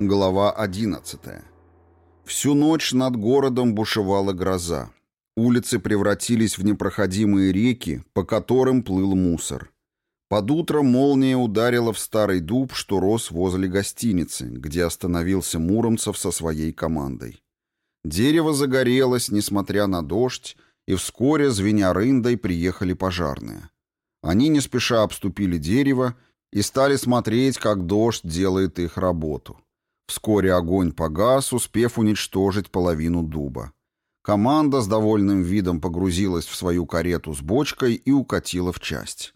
Глава 11. Всю ночь над городом бушевала гроза. Улицы превратились в непроходимые реки, по которым плыл мусор. Под утро молния ударила в старый дуб, что рос возле гостиницы, где остановился Муромцев со своей командой. Дерево загорелось, несмотря на дождь, и вскоре, звеня рындой, приехали пожарные. Они не спеша обступили дерево и стали смотреть, как дождь делает их работу. Вскоре огонь погас, успев уничтожить половину дуба. Команда с довольным видом погрузилась в свою карету с бочкой и укатила в часть.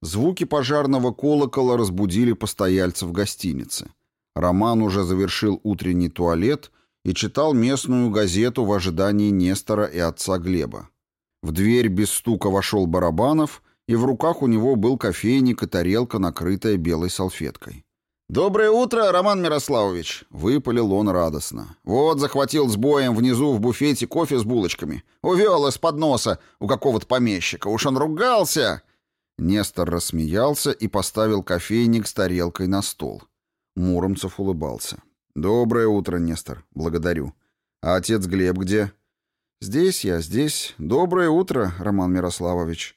Звуки пожарного колокола разбудили постояльцев гостиницы. Роман уже завершил утренний туалет и читал местную газету в ожидании Нестора и отца Глеба. В дверь без стука вошел Барабанов и в руках у него был кофейник и тарелка, накрытая белой салфеткой. «Доброе утро, Роман Мирославович!» — выпалил он радостно. «Вот захватил с боем внизу в буфете кофе с булочками. Увел из подноса у какого-то помещика. Уж он ругался!» Нестор рассмеялся и поставил кофейник с тарелкой на стол. Муромцев улыбался. «Доброе утро, Нестор. Благодарю. А отец Глеб где?» «Здесь я, здесь. Доброе утро, Роман Мирославович»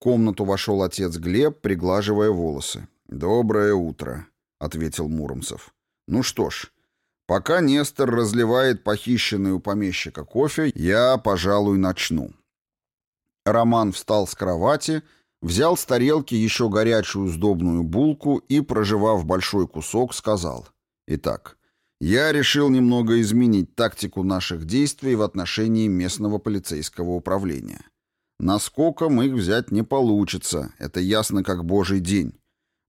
комнату вошел отец Глеб, приглаживая волосы. «Доброе утро», — ответил Муромцев. «Ну что ж, пока Нестор разливает похищенный у помещика кофе, я, пожалуй, начну». Роман встал с кровати, взял с тарелки еще горячую сдобную булку и, проживав большой кусок, сказал. «Итак, я решил немного изменить тактику наших действий в отношении местного полицейского управления» насколько мы их взять не получится, это ясно как божий день.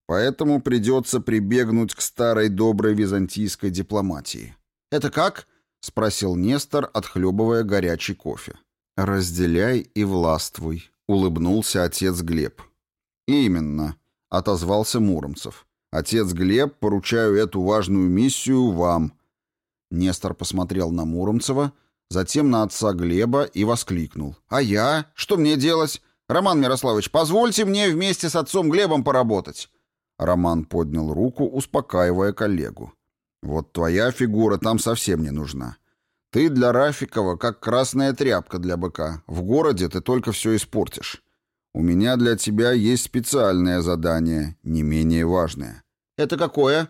Поэтому придется прибегнуть к старой доброй византийской дипломатии. «Это как?» — спросил Нестор, отхлебывая горячий кофе. «Разделяй и властвуй», — улыбнулся отец Глеб. «Именно», — отозвался Муромцев. «Отец Глеб, поручаю эту важную миссию вам». Нестор посмотрел на Муромцева — затем на отца Глеба и воскликнул. «А я? Что мне делать? Роман Мирославович, позвольте мне вместе с отцом Глебом поработать!» Роман поднял руку, успокаивая коллегу. «Вот твоя фигура там совсем не нужна. Ты для Рафикова как красная тряпка для быка. В городе ты только все испортишь. У меня для тебя есть специальное задание, не менее важное». «Это какое?»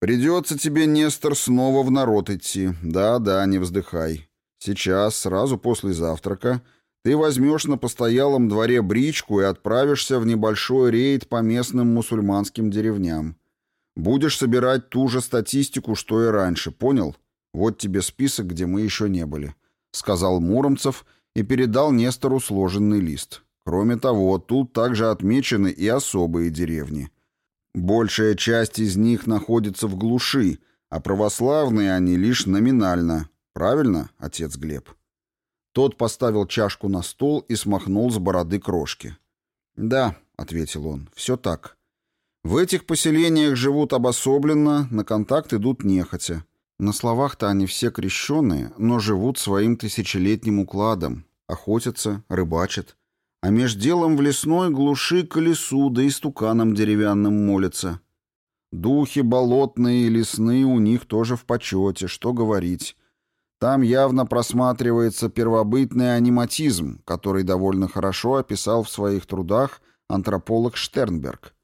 «Придется тебе, Нестор, снова в народ идти. Да-да, не вздыхай. Сейчас, сразу после завтрака, ты возьмешь на постоялом дворе бричку и отправишься в небольшой рейд по местным мусульманским деревням. Будешь собирать ту же статистику, что и раньше, понял? Вот тебе список, где мы еще не были», — сказал Муромцев и передал Нестору сложенный лист. Кроме того, тут также отмечены и особые деревни. Большая часть из них находится в глуши, а православные они лишь номинально, Правильно, отец Глеб? Тот поставил чашку на стол и смахнул с бороды крошки. Да, ответил он, все так. В этих поселениях живут обособленно, на контакт идут нехотя. На словах-то они все крещеные, но живут своим тысячелетним укладом, охотятся, рыбачат. А меж делом в лесной глуши колесу да и стуканом деревянным молятся. Духи болотные и лесные у них тоже в почете, что говорить. Там явно просматривается первобытный аниматизм, который довольно хорошо описал в своих трудах антрополог Штернберг.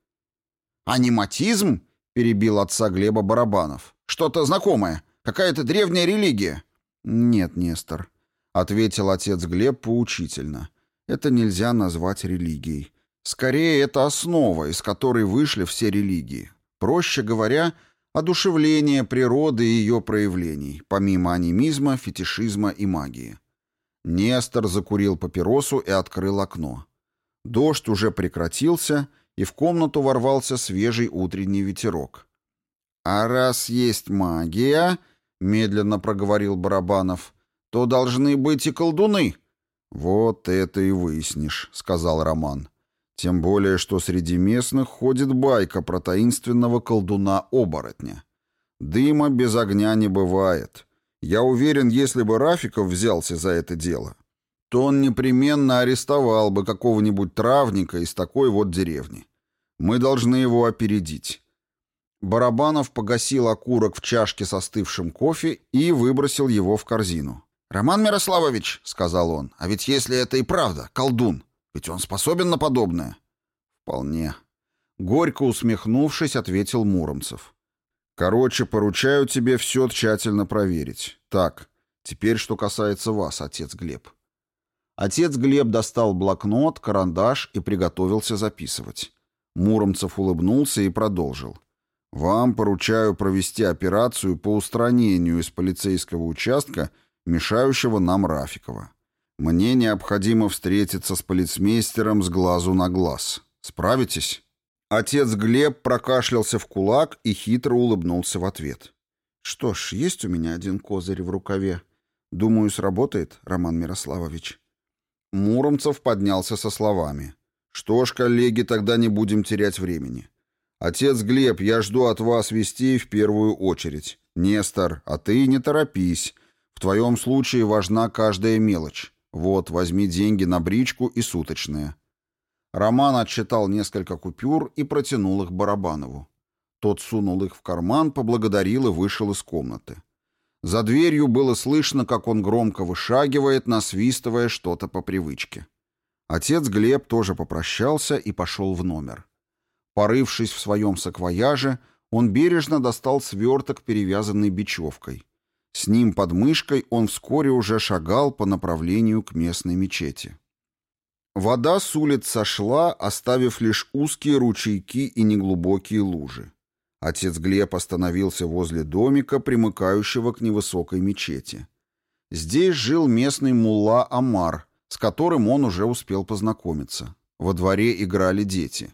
«Аниматизм?» — перебил отца Глеба Барабанов. «Что-то знакомое. Какая-то древняя религия». «Нет, Нестор», — ответил отец Глеб поучительно. «Это нельзя назвать религией. Скорее, это основа, из которой вышли все религии. Проще говоря — одушевление природы и ее проявлений, помимо анимизма, фетишизма и магии. Нестор закурил папиросу и открыл окно. Дождь уже прекратился, и в комнату ворвался свежий утренний ветерок. «А раз есть магия», — медленно проговорил Барабанов, — «то должны быть и колдуны». «Вот это и выяснишь», — сказал Роман. Тем более, что среди местных ходит байка про таинственного колдуна-оборотня. Дыма без огня не бывает. Я уверен, если бы Рафиков взялся за это дело, то он непременно арестовал бы какого-нибудь травника из такой вот деревни. Мы должны его опередить. Барабанов погасил окурок в чашке со остывшим кофе и выбросил его в корзину. «Роман Мирославович», — сказал он, — «а ведь если это и правда, колдун, ведь он способен на подобное. Вполне. Горько усмехнувшись, ответил Муромцев. Короче, поручаю тебе все тщательно проверить. Так, теперь что касается вас, отец Глеб. Отец Глеб достал блокнот, карандаш и приготовился записывать. Муромцев улыбнулся и продолжил. «Вам поручаю провести операцию по устранению из полицейского участка, мешающего нам Рафикова. Мне необходимо встретиться с полицмейстером с глазу на глаз. Справитесь?» Отец Глеб прокашлялся в кулак и хитро улыбнулся в ответ. «Что ж, есть у меня один козырь в рукаве. Думаю, сработает, Роман Мирославович». Муромцев поднялся со словами. «Что ж, коллеги, тогда не будем терять времени. Отец Глеб, я жду от вас вестей в первую очередь. Нестор, а ты не торопись. В твоем случае важна каждая мелочь. «Вот, возьми деньги на бричку и суточные». Роман отчитал несколько купюр и протянул их Барабанову. Тот сунул их в карман, поблагодарил и вышел из комнаты. За дверью было слышно, как он громко вышагивает, насвистывая что-то по привычке. Отец Глеб тоже попрощался и пошел в номер. Порывшись в своем саквояже, он бережно достал сверток, перевязанный бечевкой. С ним под мышкой он вскоре уже шагал по направлению к местной мечети. Вода с улиц сошла, оставив лишь узкие ручейки и неглубокие лужи. Отец Глеб остановился возле домика, примыкающего к невысокой мечети. Здесь жил местный мулла Амар, с которым он уже успел познакомиться. Во дворе играли дети.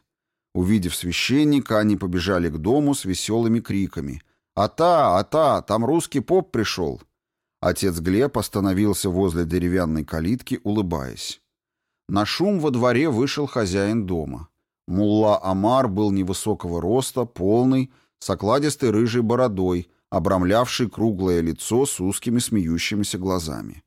Увидев священника, они побежали к дому с веселыми криками, а та, а та, там русский поп пришел!» Отец Глеб остановился возле деревянной калитки, улыбаясь. На шум во дворе вышел хозяин дома. Мулла Амар был невысокого роста, полный, с окладистой рыжей бородой, обрамлявший круглое лицо с узкими смеющимися глазами.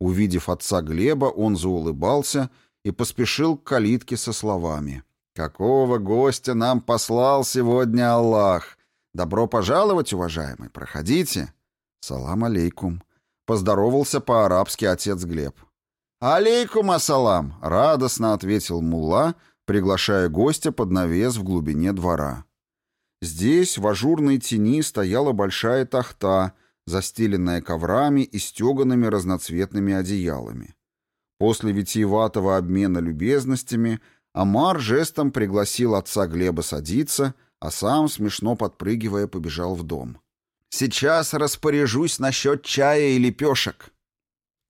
Увидев отца Глеба, он заулыбался и поспешил к калитке со словами. «Какого гостя нам послал сегодня Аллах? «Добро пожаловать, уважаемый, проходите». «Салам алейкум», — поздоровался по-арабски отец Глеб. «Алейкум ассалам!» — радостно ответил мулла, приглашая гостя под навес в глубине двора. Здесь в ажурной тени стояла большая тахта, застеленная коврами и стеганными разноцветными одеялами. После витиеватого обмена любезностями Амар жестом пригласил отца Глеба садиться — а сам, смешно подпрыгивая, побежал в дом. «Сейчас распоряжусь насчет чая и лепешек!»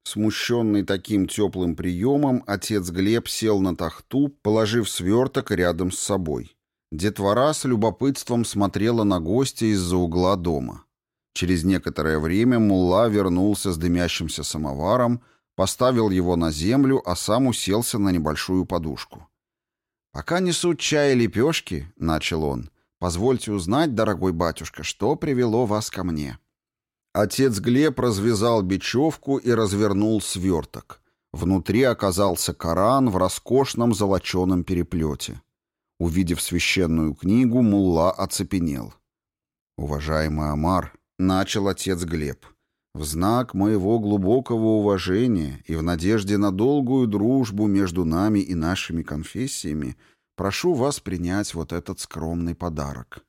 Смущенный таким теплым приемом, отец Глеб сел на тахту, положив сверток рядом с собой. Детвора с любопытством смотрела на гостя из-за угла дома. Через некоторое время мулла вернулся с дымящимся самоваром, поставил его на землю, а сам уселся на небольшую подушку. «Пока несут чай и лепешки», — начал он, Позвольте узнать, дорогой батюшка, что привело вас ко мне». Отец Глеб развязал бечевку и развернул сверток. Внутри оказался Коран в роскошном золоченом переплете. Увидев священную книгу, мулла оцепенел. «Уважаемый Амар», — начал отец Глеб, — «в знак моего глубокого уважения и в надежде на долгую дружбу между нами и нашими конфессиями — Прошу вас принять вот этот скромный подарок».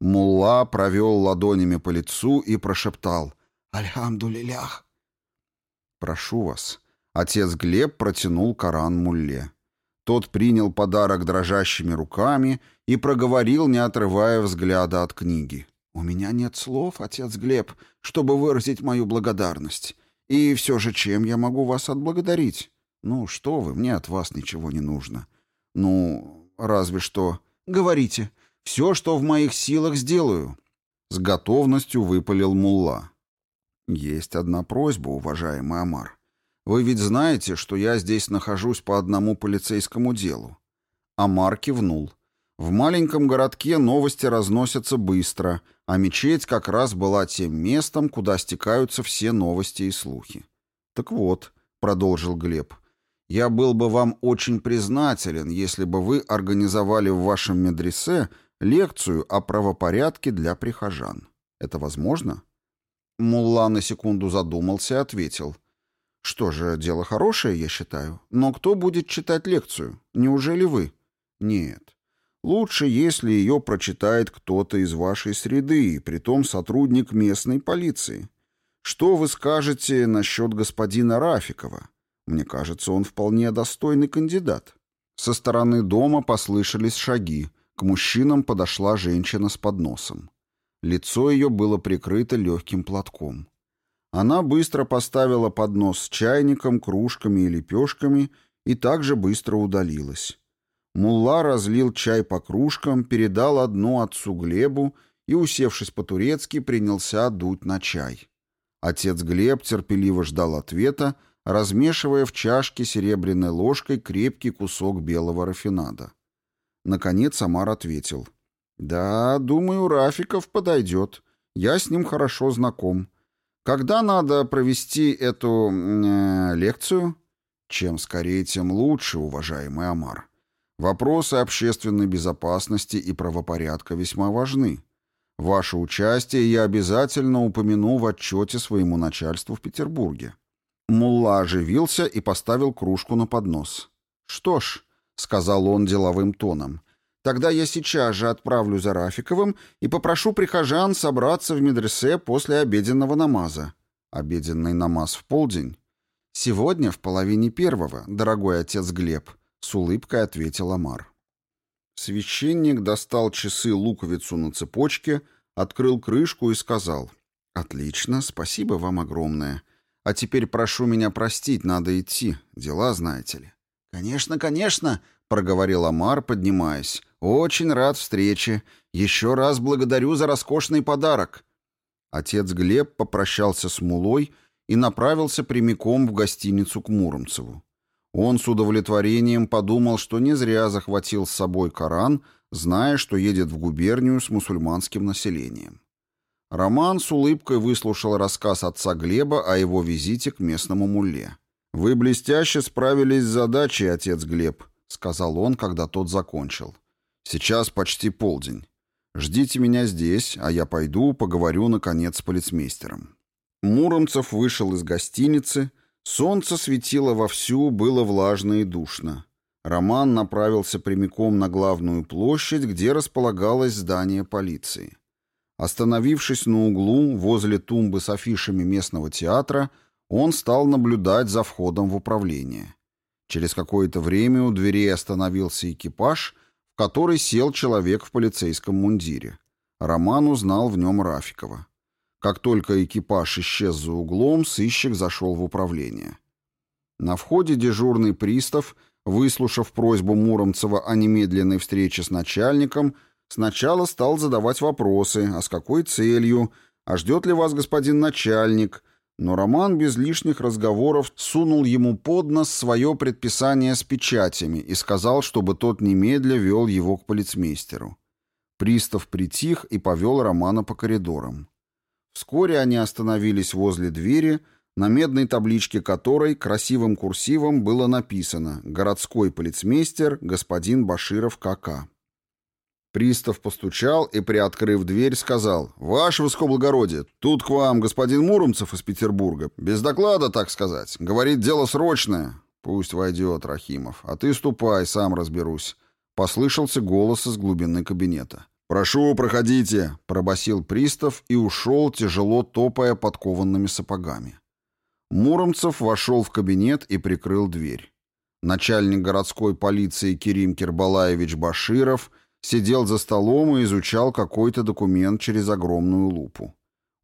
Мулла провел ладонями по лицу и прошептал «Альхамдулилях». «Прошу вас». Отец Глеб протянул Коран Мулле. Тот принял подарок дрожащими руками и проговорил, не отрывая взгляда от книги. «У меня нет слов, отец Глеб, чтобы выразить мою благодарность. И все же, чем я могу вас отблагодарить? Ну, что вы, мне от вас ничего не нужно. Ну, разве что. Говорите, все, что в моих силах, сделаю». С готовностью выпалил Мулла. «Есть одна просьба, уважаемый Амар. Вы ведь знаете, что я здесь нахожусь по одному полицейскому делу». Амар кивнул. В маленьком городке новости разносятся быстро, а мечеть как раз была тем местом, куда стекаются все новости и слухи. «Так вот», — продолжил Глеб, — я был бы вам очень признателен, если бы вы организовали в вашем медресе лекцию о правопорядке для прихожан. Это возможно? Мулла на секунду задумался и ответил. Что же, дело хорошее, я считаю. Но кто будет читать лекцию? Неужели вы? Нет. Лучше, если ее прочитает кто-то из вашей среды, и притом сотрудник местной полиции. Что вы скажете насчет господина Рафикова? Мне кажется, он вполне достойный кандидат. Со стороны дома послышались шаги. К мужчинам подошла женщина с подносом. Лицо ее было прикрыто легким платком. Она быстро поставила поднос с чайником, кружками и лепешками и также быстро удалилась. Мулла разлил чай по кружкам, передал одну отцу Глебу и, усевшись по-турецки, принялся дуть на чай. Отец Глеб терпеливо ждал ответа, размешивая в чашке серебряной ложкой крепкий кусок белого рафинада. Наконец Амар ответил. «Да, думаю, Рафиков подойдет. Я с ним хорошо знаком. Когда надо провести эту... Э, лекцию?» «Чем скорее, тем лучше, уважаемый Амар. Вопросы общественной безопасности и правопорядка весьма важны. Ваше участие я обязательно упомяну в отчете своему начальству в Петербурге. Мулла оживился и поставил кружку на поднос. «Что ж», — сказал он деловым тоном, — «тогда я сейчас же отправлю за Рафиковым и попрошу прихожан собраться в медресе после обеденного намаза». «Обеденный намаз в полдень?» «Сегодня в половине первого, дорогой отец Глеб», — с улыбкой ответил Амар. Священник достал часы-луковицу на цепочке, открыл крышку и сказал, «Отлично, спасибо вам огромное. А теперь прошу меня простить, надо идти. Дела, знаете ли». «Конечно, конечно», — проговорил Амар, поднимаясь. «Очень рад встрече. Еще раз благодарю за роскошный подарок». Отец Глеб попрощался с Мулой и направился прямиком в гостиницу к Муромцеву. Он с удовлетворением подумал, что не зря захватил с собой Коран, зная, что едет в губернию с мусульманским населением. Роман с улыбкой выслушал рассказ отца Глеба о его визите к местному муле. «Вы блестяще справились с задачей, отец Глеб», — сказал он, когда тот закончил. «Сейчас почти полдень. Ждите меня здесь, а я пойду поговорю, наконец, с полицмейстером». Муромцев вышел из гостиницы. Солнце светило вовсю, было влажно и душно. Роман направился прямиком на главную площадь, где располагалось здание полиции. Остановившись на углу возле тумбы с афишами местного театра, он стал наблюдать за входом в управление. Через какое-то время у дверей остановился экипаж, в который сел человек в полицейском мундире. Роман узнал в нем Рафикова. Как только экипаж исчез за углом, сыщик зашел в управление. На входе дежурный пристав, выслушав просьбу Муромцева о немедленной встрече с начальником, Сначала стал задавать вопросы, а с какой целью, а ждет ли вас господин начальник. Но Роман без лишних разговоров сунул ему под нос свое предписание с печатями и сказал, чтобы тот немедля вел его к полицмейстеру. Пристав притих и повел Романа по коридорам. Вскоре они остановились возле двери, на медной табличке которой красивым курсивом было написано «Городской полицмейстер господин Баширов К.К». Пристав постучал и, приоткрыв дверь, сказал, «Ваше высокоблагородие, тут к вам господин Муромцев из Петербурга. Без доклада, так сказать. Говорит, дело срочное». «Пусть войдет, Рахимов. А ты ступай, сам разберусь». Послышался голос из глубины кабинета. «Прошу, проходите», — пробасил пристав и ушел, тяжело топая подкованными сапогами. Муромцев вошел в кабинет и прикрыл дверь. Начальник городской полиции Керим Кербалаевич Баширов сидел за столом и изучал какой-то документ через огромную лупу.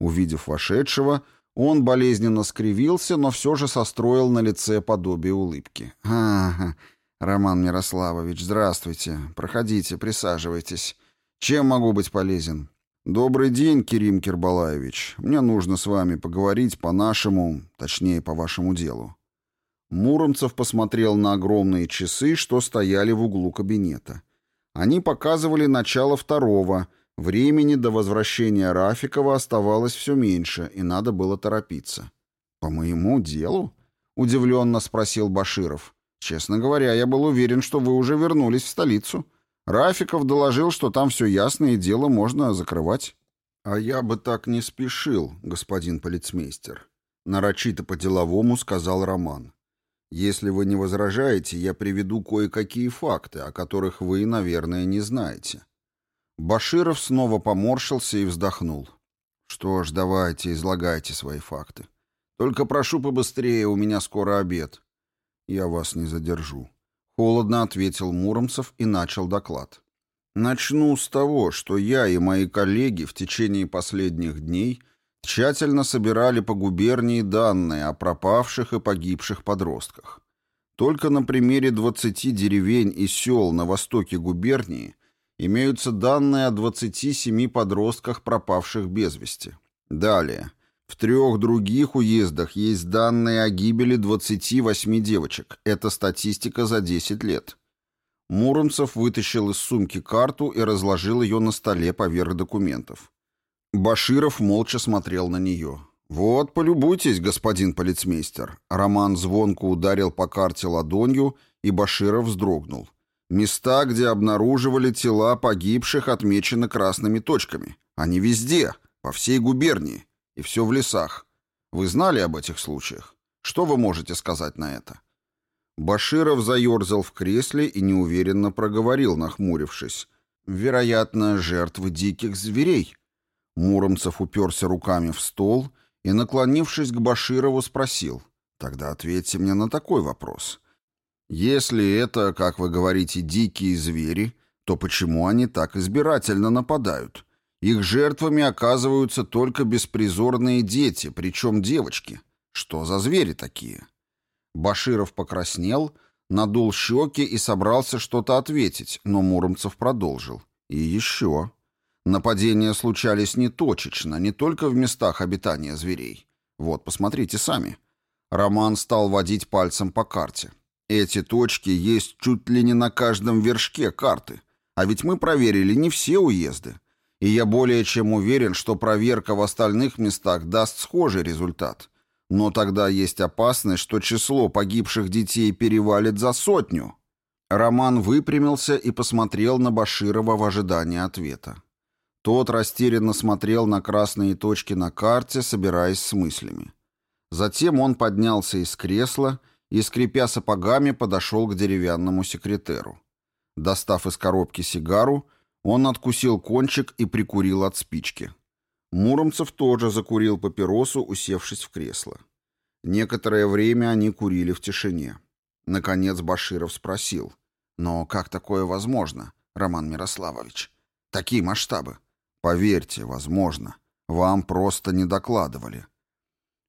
Увидев вошедшего, он болезненно скривился, но все же состроил на лице подобие улыбки. «Ага, Роман Мирославович, здравствуйте. Проходите, присаживайтесь. Чем могу быть полезен?» «Добрый день, Кирим Кирбалаевич. Мне нужно с вами поговорить по нашему, точнее, по вашему делу». Муромцев посмотрел на огромные часы, что стояли в углу кабинета. Они показывали начало второго. Времени до возвращения Рафикова оставалось все меньше, и надо было торопиться. «По моему делу?» — удивленно спросил Баширов. «Честно говоря, я был уверен, что вы уже вернулись в столицу. Рафиков доложил, что там все ясно, и дело можно закрывать». «А я бы так не спешил, господин полицмейстер», — нарочито по-деловому сказал Роман. Если вы не возражаете, я приведу кое-какие факты, о которых вы, наверное, не знаете». Баширов снова поморщился и вздохнул. «Что ж, давайте, излагайте свои факты. Только прошу побыстрее, у меня скоро обед». «Я вас не задержу», — холодно ответил Муромцев и начал доклад. «Начну с того, что я и мои коллеги в течение последних дней — Тщательно собирали по губернии данные о пропавших и погибших подростках. Только на примере 20 деревень и сел на востоке губернии имеются данные о 27 подростках, пропавших без вести. Далее. В трех других уездах есть данные о гибели 28 девочек. Это статистика за 10 лет. Муромцев вытащил из сумки карту и разложил ее на столе поверх документов. Баширов молча смотрел на нее. «Вот, полюбуйтесь, господин полицмейстер». Роман звонко ударил по карте ладонью, и Баширов вздрогнул. «Места, где обнаруживали тела погибших, отмечены красными точками. Они везде, по всей губернии, и все в лесах. Вы знали об этих случаях? Что вы можете сказать на это?» Баширов заерзал в кресле и неуверенно проговорил, нахмурившись. «Вероятно, жертвы диких зверей». Муромцев уперся руками в стол и, наклонившись к Баширову, спросил. «Тогда ответьте мне на такой вопрос. Если это, как вы говорите, дикие звери, то почему они так избирательно нападают? Их жертвами оказываются только беспризорные дети, причем девочки. Что за звери такие?» Баширов покраснел, надул щеки и собрался что-то ответить, но Муромцев продолжил. «И еще...» Нападения случались не точечно, не только в местах обитания зверей. Вот, посмотрите сами. Роман стал водить пальцем по карте. Эти точки есть чуть ли не на каждом вершке карты. А ведь мы проверили не все уезды. И я более чем уверен, что проверка в остальных местах даст схожий результат. Но тогда есть опасность, что число погибших детей перевалит за сотню. Роман выпрямился и посмотрел на Баширова в ожидании ответа. Тот растерянно смотрел на красные точки на карте, собираясь с мыслями. Затем он поднялся из кресла и, скрипя сапогами, подошел к деревянному секретеру. Достав из коробки сигару, он откусил кончик и прикурил от спички. Муромцев тоже закурил папиросу, усевшись в кресло. Некоторое время они курили в тишине. Наконец Баширов спросил. «Но как такое возможно, Роман Мирославович? Такие масштабы?» Поверьте, возможно, вам просто не докладывали.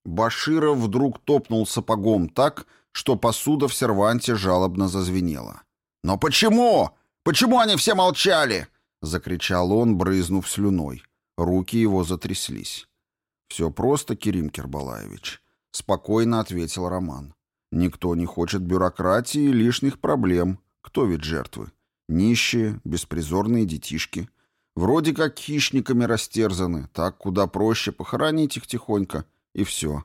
Баширов вдруг топнул сапогом так, что посуда в серванте жалобно зазвенела. «Но почему? Почему они все молчали?» — закричал он, брызнув слюной. Руки его затряслись. «Все просто, Керим Кербалаевич», — спокойно ответил Роман. «Никто не хочет бюрократии и лишних проблем. Кто ведь жертвы? Нищие, беспризорные детишки. Вроде как хищниками растерзаны, так куда проще похоронить их тихонько, и все.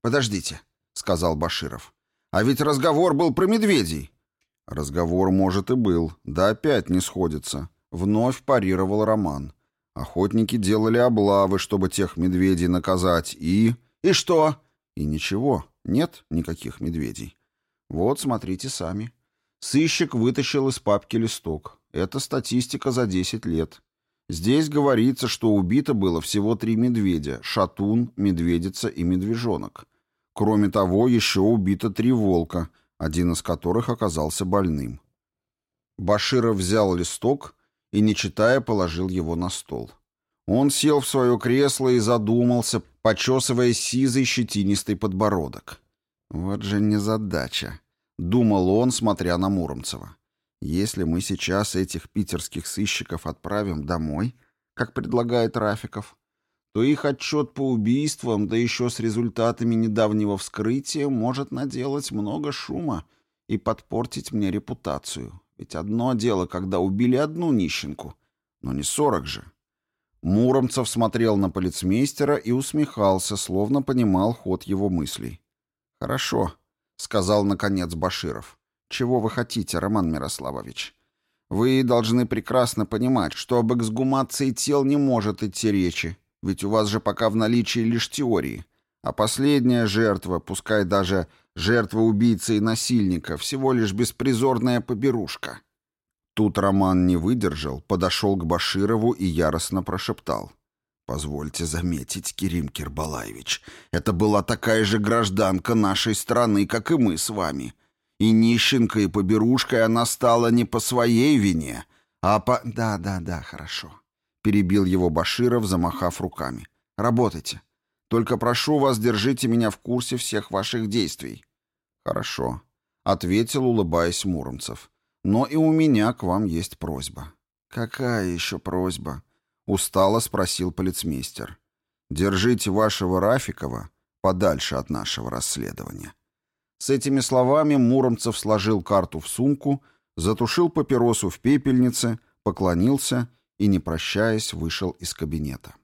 «Подождите», — сказал Баширов. «А ведь разговор был про медведей». «Разговор, может, и был. Да опять не сходится». Вновь парировал Роман. Охотники делали облавы, чтобы тех медведей наказать, и... И что? И ничего. Нет никаких медведей. Вот, смотрите сами. Сыщик вытащил из папки листок. Это статистика за 10 лет. Здесь говорится, что убито было всего три медведя – шатун, медведица и медвежонок. Кроме того, еще убито три волка, один из которых оказался больным. Баширов взял листок и, не читая, положил его на стол. Он сел в свое кресло и задумался, почесывая сизый щетинистый подбородок. «Вот же незадача», — думал он, смотря на Муромцева. Если мы сейчас этих питерских сыщиков отправим домой, как предлагает Рафиков, то их отчет по убийствам, да еще с результатами недавнего вскрытия, может наделать много шума и подпортить мне репутацию. Ведь одно дело, когда убили одну нищенку, но не сорок же. Муромцев смотрел на полицмейстера и усмехался, словно понимал ход его мыслей. «Хорошо», — сказал, наконец, Баширов чего вы хотите, Роман Мирославович. Вы должны прекрасно понимать, что об эксгумации тел не может идти речи, ведь у вас же пока в наличии лишь теории. А последняя жертва, пускай даже жертва убийцы и насильника, всего лишь беспризорная поберушка». Тут Роман не выдержал, подошел к Баширову и яростно прошептал. «Позвольте заметить, Кирим Кирбалаевич, это была такая же гражданка нашей страны, как и мы с вами. И нищенкой и поберушкой она стала не по своей вине, а по... Да, да, да, хорошо. Перебил его Баширов, замахав руками. Работайте. Только прошу вас, держите меня в курсе всех ваших действий. Хорошо. Ответил, улыбаясь Муромцев. Но и у меня к вам есть просьба. Какая еще просьба? Устало спросил полицмейстер. Держите вашего Рафикова подальше от нашего расследования. С этими словами Муромцев сложил карту в сумку, затушил папиросу в пепельнице, поклонился и, не прощаясь, вышел из кабинета.